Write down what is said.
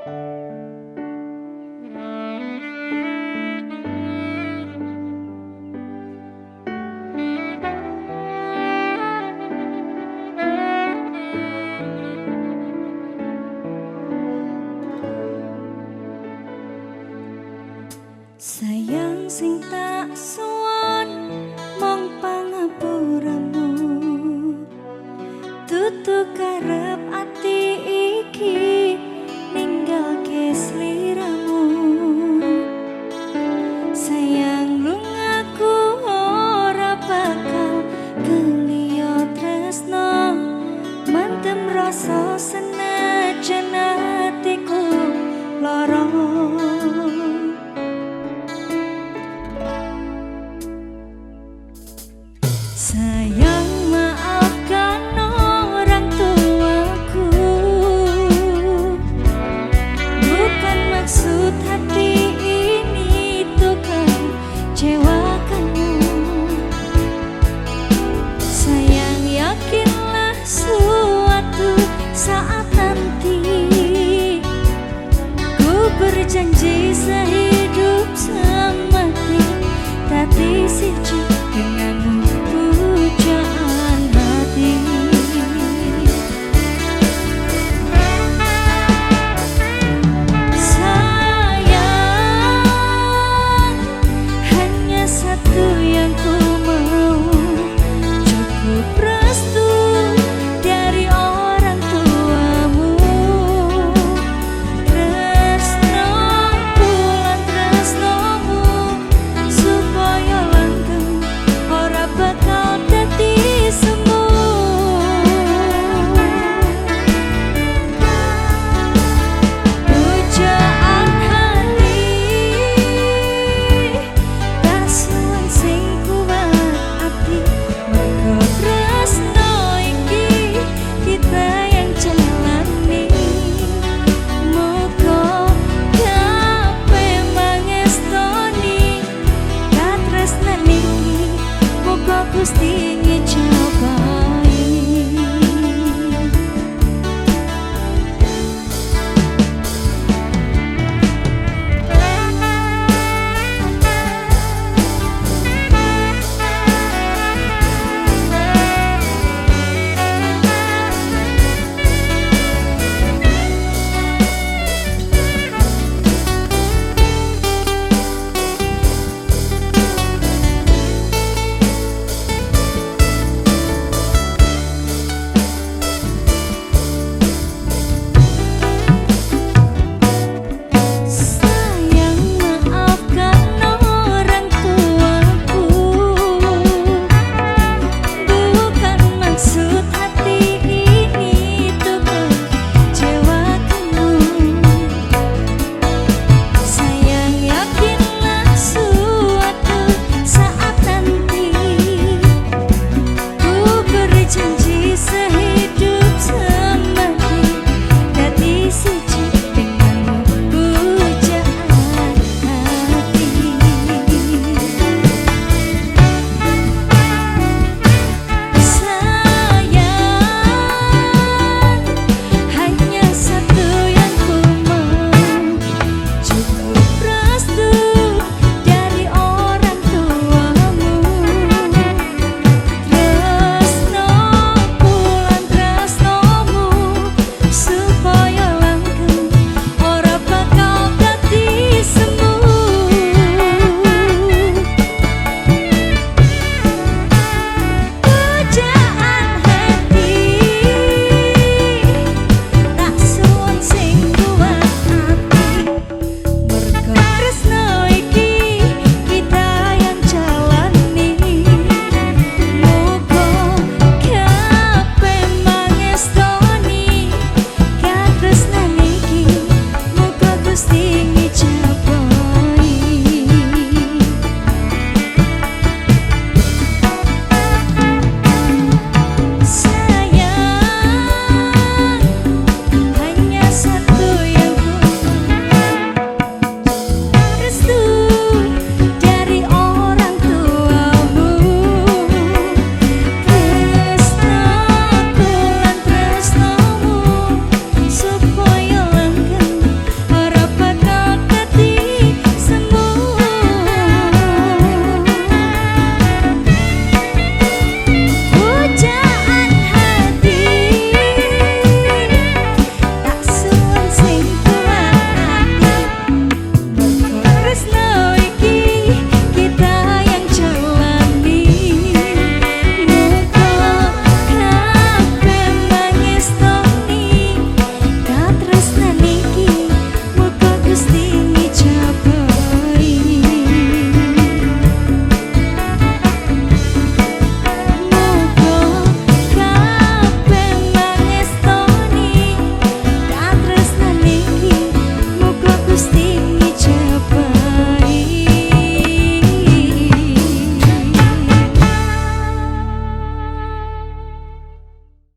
Sayang sing tak suwon mong pangapuramu Tutu iki Saya harus diinginkan